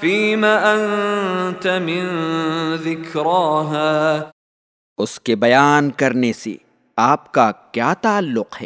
Fame انت من ذکراها اس کے بیان کرنے سے آپ کا کیا تعلق ہے؟